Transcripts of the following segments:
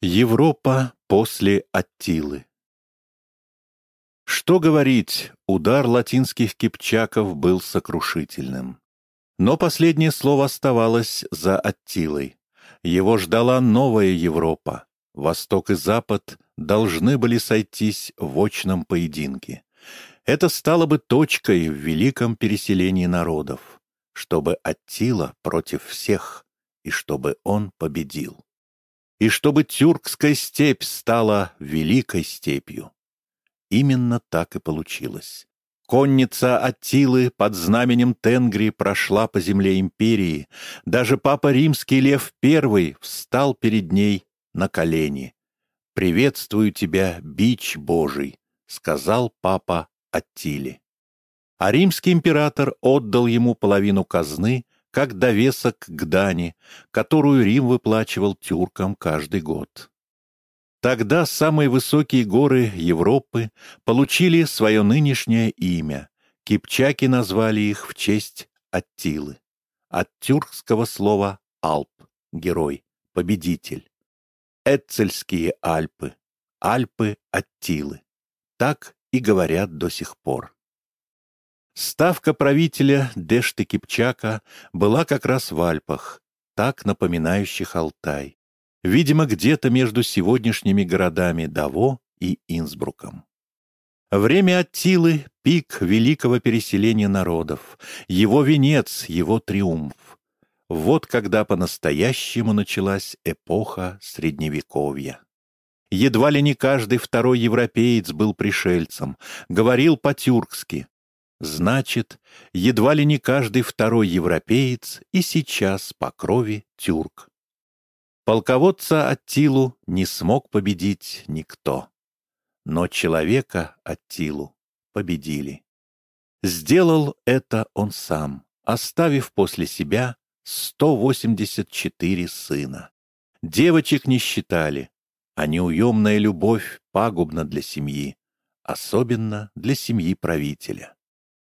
Европа после Аттилы Что говорить, удар латинских кипчаков был сокрушительным. Но последнее слово оставалось за Аттилой. Его ждала новая Европа. Восток и Запад должны были сойтись в очном поединке. Это стало бы точкой в великом переселении народов, чтобы Аттила против всех, и чтобы он победил и чтобы тюркская степь стала великой степью. Именно так и получилось. Конница Аттилы под знаменем Тенгри прошла по земле империи. Даже папа римский Лев I встал перед ней на колени. «Приветствую тебя, бич Божий», — сказал папа Аттиле. А римский император отдал ему половину казны — как довесок к дани, которую Рим выплачивал тюркам каждый год. Тогда самые высокие горы Европы получили свое нынешнее имя. Кипчаки назвали их в честь Аттилы. От тюркского слова «Алп» — герой, победитель. Эцельские Альпы, Альпы Аттилы. Так и говорят до сих пор. Ставка правителя Дешты Кипчака была как раз в Альпах, так напоминающих Алтай. Видимо, где-то между сегодняшними городами Даво и Инсбруком. Время Аттилы — пик великого переселения народов, его венец, его триумф. Вот когда по-настоящему началась эпоха Средневековья. Едва ли не каждый второй европеец был пришельцем, говорил по-тюркски, Значит, едва ли не каждый второй европеец и сейчас по крови тюрк. Полководца Аттилу не смог победить никто. Но человека Аттилу победили. Сделал это он сам, оставив после себя 184 сына. Девочек не считали, а неуемная любовь пагубна для семьи, особенно для семьи правителя.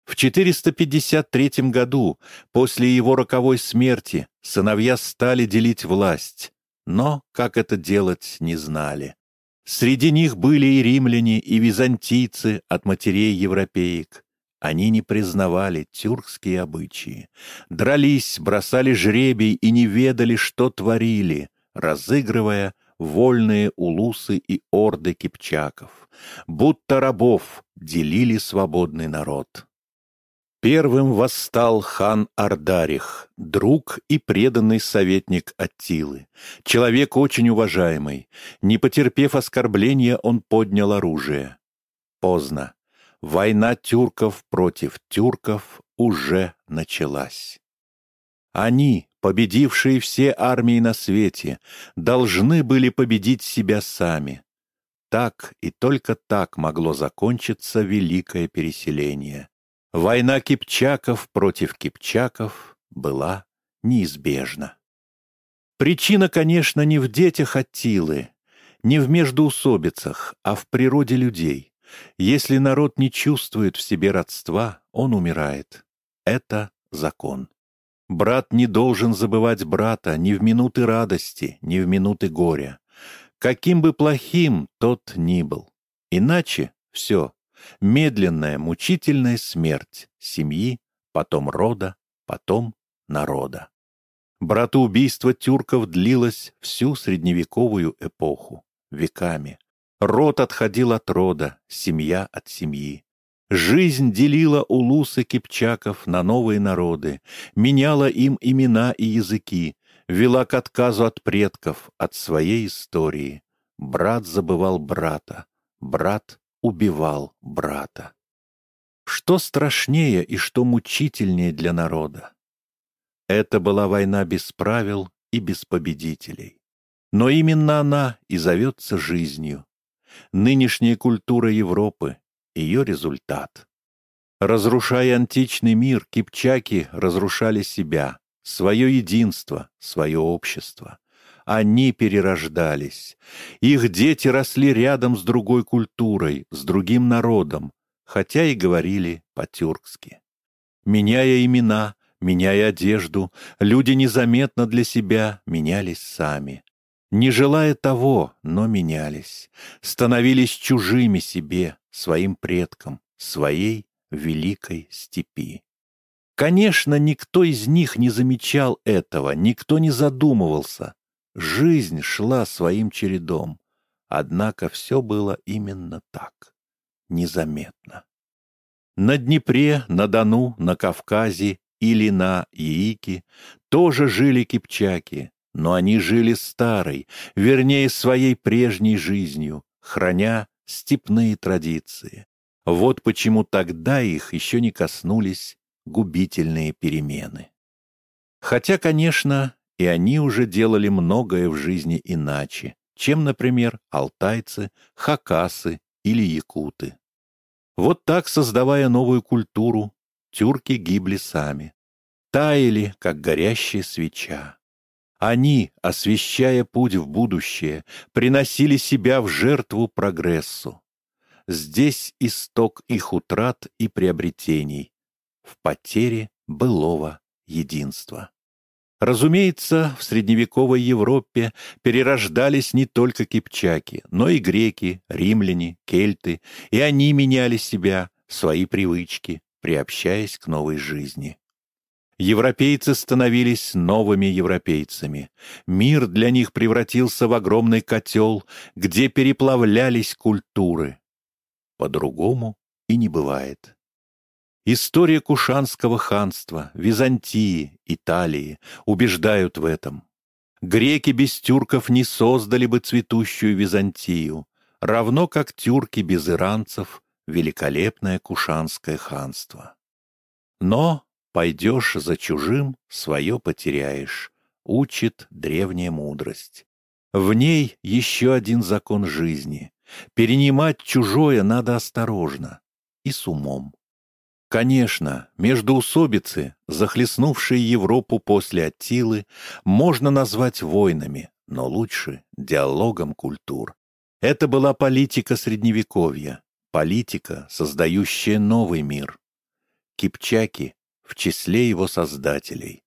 В 453 году, после его роковой смерти, сыновья стали делить власть, но как это делать не знали. Среди них были и римляне, и византийцы от матерей европеек. Они не признавали тюркские обычаи, дрались, бросали жребий и не ведали, что творили, разыгрывая вольные улусы и орды кипчаков, будто рабов делили свободный народ. Первым восстал хан Ардарих, друг и преданный советник Аттилы, человек очень уважаемый. Не потерпев оскорбления, он поднял оружие. Поздно. Война тюрков против тюрков уже началась. Они, победившие все армии на свете, должны были победить себя сами. Так и только так могло закончиться великое переселение. Война кипчаков против кипчаков была неизбежна. Причина, конечно, не в детях Аттилы, не в междоусобицах, а в природе людей. Если народ не чувствует в себе родства, он умирает. Это закон. Брат не должен забывать брата ни в минуты радости, ни в минуты горя. Каким бы плохим тот ни был. Иначе все, медленная, мучительная смерть семьи, потом рода, потом народа. Братоубийство тюрков длилось всю средневековую эпоху, веками. Род отходил от рода, семья от семьи. Жизнь делила улусы кипчаков на новые народы, меняла им имена и языки, вела к отказу от предков, от своей истории. Брат забывал брата, брат убивал брата. Что страшнее и что мучительнее для народа? Это была война без правил и без победителей. Но именно она и зовется жизнью. Нынешняя культура Европы — ее результат. Разрушая античный мир, кипчаки разрушали себя, свое единство, свое общество они перерождались. Их дети росли рядом с другой культурой, с другим народом, хотя и говорили по-тюркски. Меняя имена, меняя одежду, люди незаметно для себя менялись сами. не желая того, но менялись, становились чужими себе, своим предкам, своей великой степи. Конечно, никто из них не замечал этого, никто не задумывался. Жизнь шла своим чередом. Однако все было именно так, незаметно. На Днепре, на Дону, на Кавказе или на Яике тоже жили кипчаки, но они жили старой, вернее, своей прежней жизнью, храня степные традиции. Вот почему тогда их еще не коснулись губительные перемены. Хотя, конечно, и они уже делали многое в жизни иначе, чем, например, алтайцы, хакасы или якуты. Вот так, создавая новую культуру, тюрки гибли сами, таяли, как горящая свеча. Они, освещая путь в будущее, приносили себя в жертву прогрессу. Здесь исток их утрат и приобретений, в потере былого единства. Разумеется, в средневековой Европе перерождались не только кипчаки, но и греки, римляне, кельты, и они меняли себя, свои привычки, приобщаясь к новой жизни. Европейцы становились новыми европейцами. Мир для них превратился в огромный котел, где переплавлялись культуры. По-другому и не бывает. История Кушанского ханства, Византии, Италии убеждают в этом. Греки без тюрков не создали бы цветущую Византию, равно как тюрки без иранцев — великолепное Кушанское ханство. Но Пойдешь за чужим, свое потеряешь, учит древняя мудрость. В ней еще один закон жизни. Перенимать чужое надо осторожно и с умом. Конечно, междоусобицы, захлестнувшие Европу после Аттилы, можно назвать войнами, но лучше диалогом культур. Это была политика Средневековья, политика, создающая новый мир. Кипчаки в числе его создателей.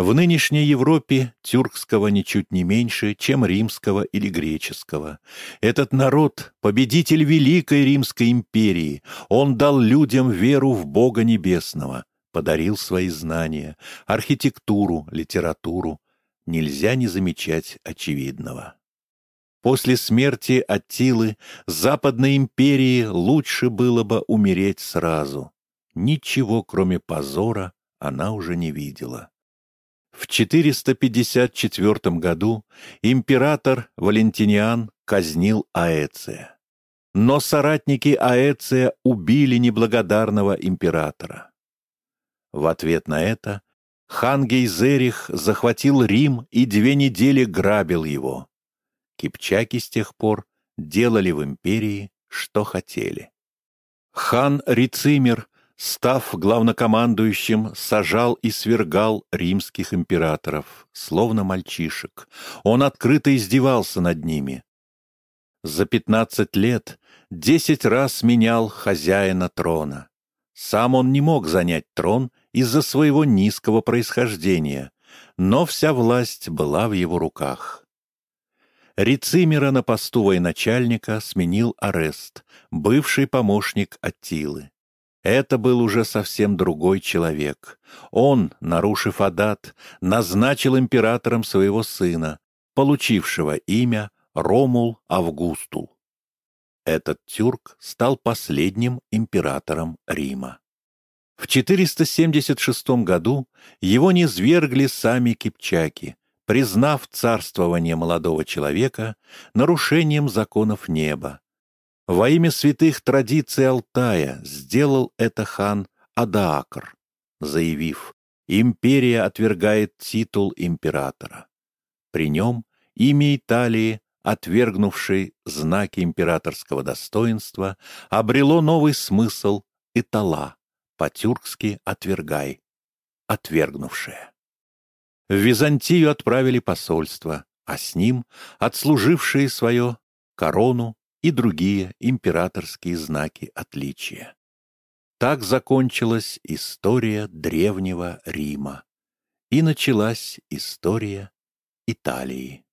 В нынешней Европе тюркского ничуть не меньше, чем римского или греческого. Этот народ — победитель Великой Римской империи. Он дал людям веру в Бога Небесного, подарил свои знания, архитектуру, литературу. Нельзя не замечать очевидного. После смерти Аттилы Западной империи лучше было бы умереть сразу. Ничего, кроме позора, она уже не видела. В 454 году император Валентиниан казнил Аэция. Но соратники Аэция убили неблагодарного императора. В ответ на это хан Гейзерих захватил Рим и две недели грабил его. Кипчаки с тех пор делали в империи, что хотели. Хан Рицимер став главнокомандующим, сажал и свергал римских императоров, словно мальчишек. Он открыто издевался над ними. За пятнадцать лет десять раз менял хозяина трона. Сам он не мог занять трон из-за своего низкого происхождения, но вся власть была в его руках. Рицимера на посту военачальника сменил Арест, бывший помощник Аттилы. Это был уже совсем другой человек. Он, нарушив адат, назначил императором своего сына, получившего имя Ромул Августул. Этот тюрк стал последним императором Рима. В 476 году его низвергли сами кипчаки, признав царствование молодого человека нарушением законов неба, во имя святых традиций Алтая сделал это хан Адаакр, заявив, империя отвергает титул императора. При нем имя Италии, отвергнувшей знаки императорского достоинства, обрело новый смысл «итала», по-тюркски «отвергай», «отвергнувшая». В Византию отправили посольство, а с ним отслужившие свое корону и другие императорские знаки отличия. Так закончилась история древнего Рима, и началась история Италии.